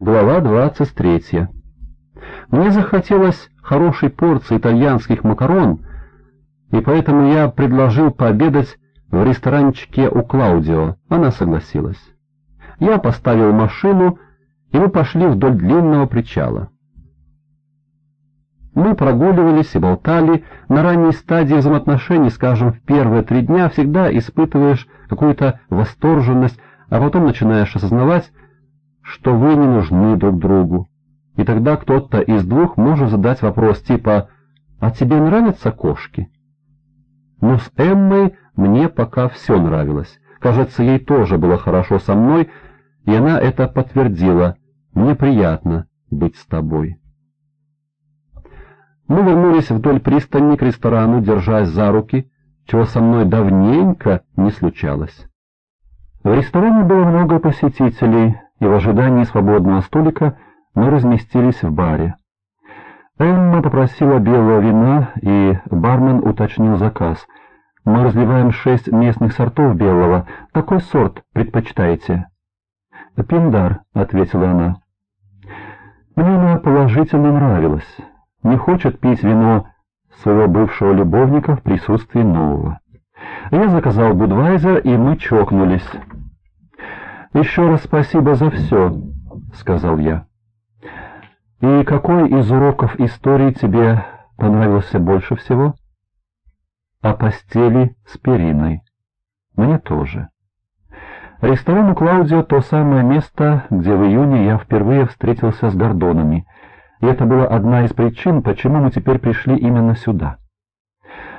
Глава 23. Мне захотелось хорошей порции итальянских макарон, и поэтому я предложил пообедать в ресторанчике у Клаудио. Она согласилась. Я поставил машину, и мы пошли вдоль длинного причала. Мы прогуливались и болтали. На ранней стадии взаимоотношений, скажем, в первые три дня, всегда испытываешь какую-то восторженность, а потом начинаешь осознавать, что вы не нужны друг другу. И тогда кто-то из двух может задать вопрос типа «А тебе нравятся кошки?» Но с Эммой мне пока все нравилось. Кажется, ей тоже было хорошо со мной, и она это подтвердила. «Мне приятно быть с тобой». Мы вернулись вдоль пристани к ресторану, держась за руки, чего со мной давненько не случалось. В ресторане было много посетителей, и в ожидании свободного столика мы разместились в баре. Эмма попросила белого вина, и бармен уточнил заказ. «Мы разливаем шесть местных сортов белого. Какой сорт предпочитаете?» «Пиндар», — ответила она. Мне она положительно нравилась. Не хочет пить вино своего бывшего любовника в присутствии нового. Я заказал Будвайзер, и мы чокнулись. «Еще раз спасибо за все», — сказал я. «И какой из уроков истории тебе понравился больше всего?» «О постели с периной. Мне тоже». Ресторан у Клаудио — то самое место, где в июне я впервые встретился с Гордонами, и это была одна из причин, почему мы теперь пришли именно сюда.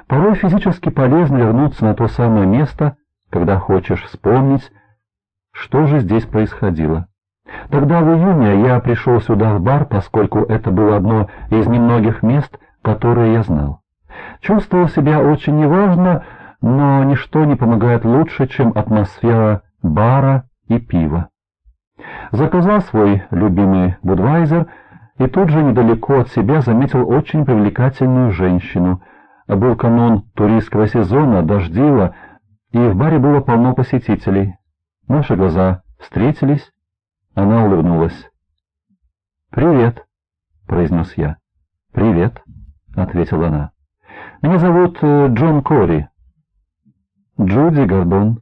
Порой физически полезно вернуться на то самое место, когда хочешь вспомнить, что же здесь происходило? Тогда в июне я пришел сюда в бар, поскольку это было одно из немногих мест, которые я знал. Чувствовал себя очень неважно, но ничто не помогает лучше, чем атмосфера бара и пива. Заказал свой любимый Будвайзер и тут же недалеко от себя заметил очень привлекательную женщину. Был канун туристского сезона, дождило, и в баре было полно посетителей. Наши глаза встретились, она улыбнулась. «Привет», — произнес я. «Привет», — ответила она. «Меня зовут э, Джон Кори». «Джуди Гордон».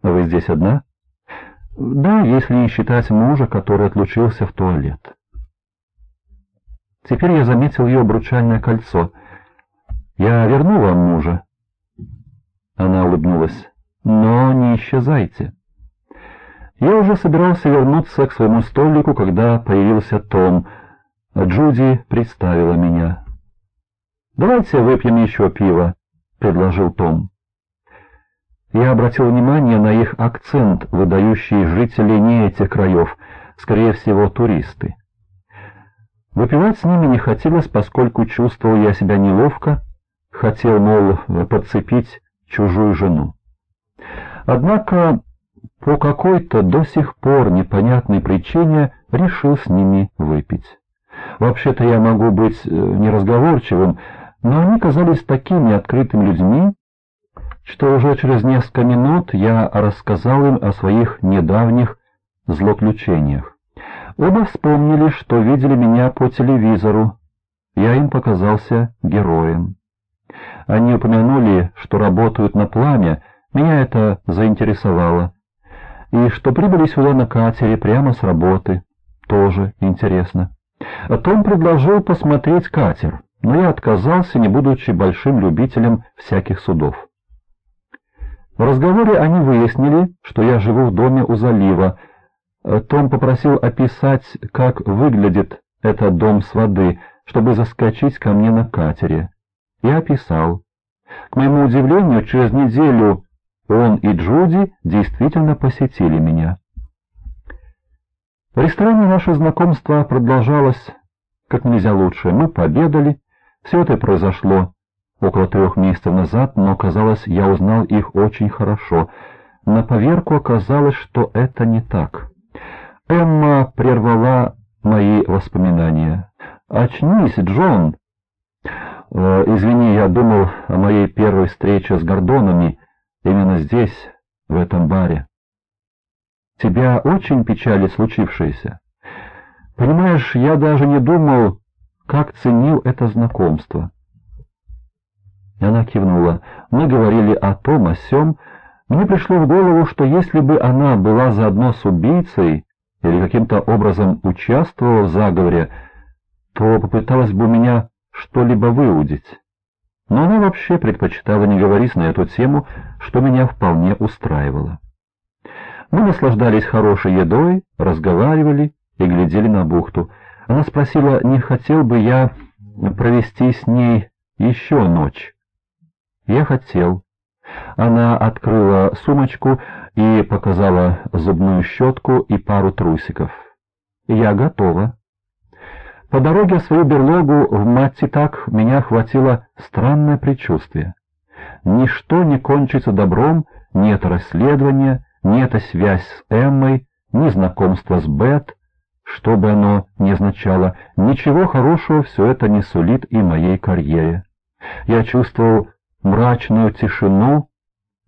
«Вы здесь одна?» «Да, если не считать мужа, который отлучился в туалет». Теперь я заметил ее обручальное кольцо. «Я верну вам мужа». Она улыбнулась но не исчезайте. Я уже собирался вернуться к своему столику, когда появился Том. Джуди представила меня. «Давайте выпьем еще пиво», — предложил Том. Я обратил внимание на их акцент, выдающий жителей не этих краев, скорее всего, туристы. Выпивать с ними не хотелось, поскольку чувствовал я себя неловко, хотел, мол, подцепить чужую жену. Однако по какой-то до сих пор непонятной причине решил с ними выпить. Вообще-то я могу быть э, неразговорчивым, но они казались такими открытыми людьми, что уже через несколько минут я рассказал им о своих недавних злоключениях. Оба вспомнили, что видели меня по телевизору. Я им показался героем. Они упомянули, что работают на пламя, меня это заинтересовало. И что прибыли сюда на катере прямо с работы, тоже интересно. Том предложил посмотреть катер, но я отказался, не будучи большим любителем всяких судов. В разговоре они выяснили, что я живу в доме у залива. Том попросил описать, как выглядит этот дом с воды, чтобы заскочить ко мне на катере. Я описал. К моему удивлению, через неделю он и Джуди действительно посетили меня. В ресторане наше знакомство продолжалось как нельзя лучше. Мы пообедали. Все это произошло около трех месяцев назад, но, казалось, я узнал их очень хорошо. На поверку оказалось, что это не так. Эмма прервала мои воспоминания. «Очнись, Джон!» «Э, «Извини, я думал о моей первой встрече с Гордонами». Именно здесь, в этом баре. Тебя очень печалит случившееся? Понимаешь, я даже не думал, как ценил это знакомство. Она кивнула. Мы говорили о том, о сём. Мне пришло в голову, что если бы она была заодно с убийцей или каким-то образом участвовала в заговоре, то попыталась бы у меня что-либо выудить. Но она вообще предпочитала не говорить на эту тему, что меня вполне устраивало. Мы наслаждались хорошей едой, разговаривали и глядели на бухту. Она спросила, не хотел бы я провести с ней еще ночь. Я хотел. Она открыла сумочку и показала зубную щетку и пару трусиков. Я готова. По дороге в свою берлогу в Маттитак меня охватило странное предчувствие. Ничто не кончится добром, ни это расследование, ни эта связь с Эммой, ни знакомство с Бет, что бы оно ни означало, ничего хорошего все это не сулит и моей карьере. Я чувствовал мрачную тишину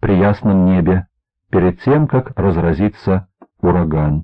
при ясном небе перед тем, как разразится ураган.